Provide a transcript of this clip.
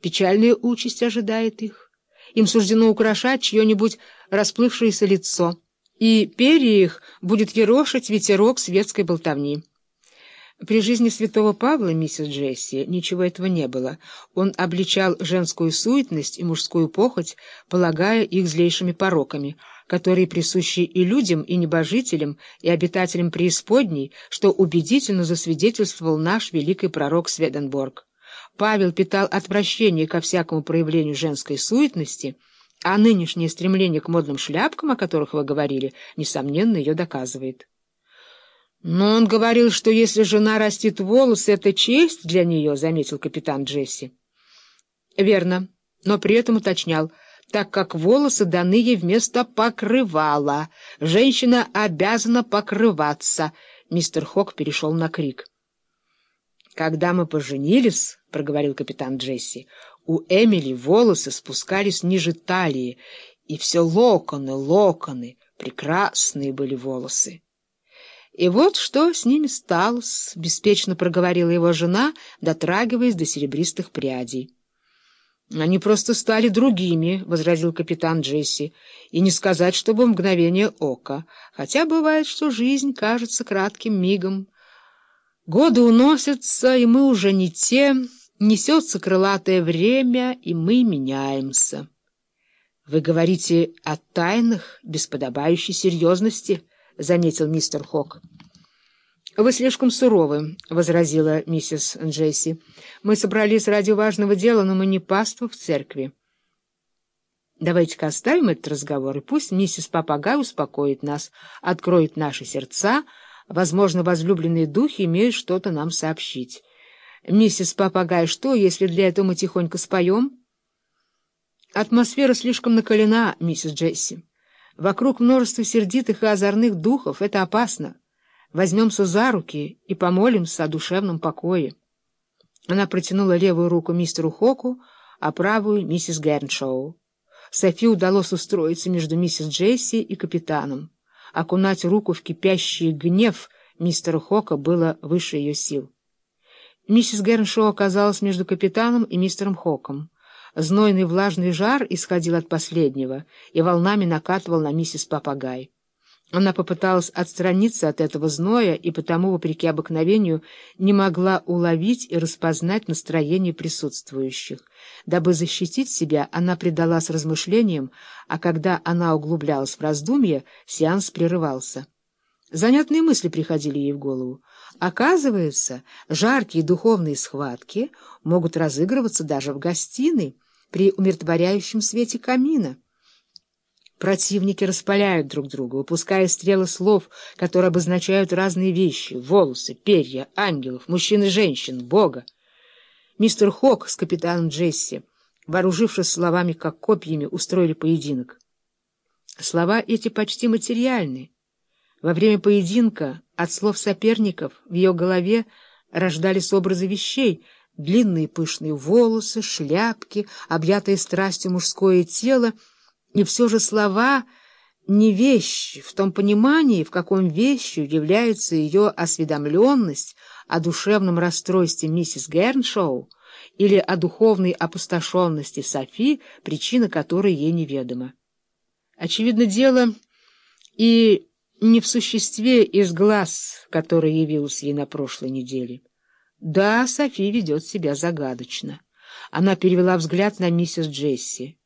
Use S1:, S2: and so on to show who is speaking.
S1: Печальная участь ожидает их. Им суждено украшать чье-нибудь расплывшееся лицо, и перья их будет ерошить ветерок светской болтовни. При жизни святого Павла, миссис Джесси, ничего этого не было. Он обличал женскую суетность и мужскую похоть, полагая их злейшими пороками, которые присущи и людям, и небожителям, и обитателям преисподней, что убедительно засвидетельствовал наш великий пророк Сведенборг. Павел питал отвращение ко всякому проявлению женской суетности, а нынешнее стремление к модным шляпкам, о которых вы говорили, несомненно, ее доказывает. «Но он говорил, что если жена растит волосы, это честь для нее», — заметил капитан Джесси. «Верно, но при этом уточнял, так как волосы даны ей вместо покрывала. Женщина обязана покрываться». Мистер Хок перешел на крик. «Когда мы поженились», — проговорил капитан Джесси, — «у Эмили волосы спускались ниже талии, и все локоны, локоны, прекрасные были волосы». И вот что с ними стало, — беспечно проговорила его жена, дотрагиваясь до серебристых прядей. — Они просто стали другими, — возразил капитан Джесси, — и не сказать, чтобы в мгновение ока, хотя бывает, что жизнь кажется кратким мигом. Годы уносятся, и мы уже не те, несется крылатое время, и мы меняемся. — Вы говорите о тайнах без подобающей серьезности, — заметил мистер Хок. «Вы слишком суровы», — возразила миссис Джесси. «Мы собрались ради важного дела, но мы не паства в церкви». «Давайте-ка оставим этот разговор, и пусть миссис Папагай успокоит нас, откроет наши сердца. Возможно, возлюбленные духи имеют что-то нам сообщить. Миссис Папагай, что, если для этого мы тихонько споем?» «Атмосфера слишком накалена, миссис Джесси. Вокруг множество сердитых и озорных духов. Это опасно» возьмемся за руки и помолимся о душевном покое. Она протянула левую руку мистеру Хоку, а правую — миссис Герншоу. Софи удалось устроиться между миссис Джесси и капитаном. Окунать руку в кипящий гнев мистера Хока было выше ее сил. Миссис Герншоу оказалась между капитаном и мистером Хоком. Знойный влажный жар исходил от последнего и волнами накатывал на миссис Папагай. Она попыталась отстраниться от этого зноя и потому, вопреки обыкновению, не могла уловить и распознать настроение присутствующих. Дабы защитить себя, она предалась размышлениям, а когда она углублялась в раздумье, сеанс прерывался. Занятные мысли приходили ей в голову. Оказывается, жаркие духовные схватки могут разыгрываться даже в гостиной при умиротворяющем свете камина. Противники распаляют друг друга, выпуская стрелы слов, которые обозначают разные вещи — волосы, перья, ангелов, мужчин и женщин, Бога. Мистер Хок с капитаном Джесси, вооружившись словами как копьями, устроили поединок. Слова эти почти материальны. Во время поединка от слов соперников в ее голове рождались образы вещей — длинные пышные волосы, шляпки, объятые страстью мужское тело — и все же слова не вещи в том понимании, в каком вещью является ее осведомленность о душевном расстройстве миссис Герншоу или о духовной опустошенности Софи, причина которой ей неведома. Очевидно, дело и не в существе из глаз, который явился ей на прошлой неделе. Да, Софи ведет себя загадочно. Она перевела взгляд на миссис Джесси.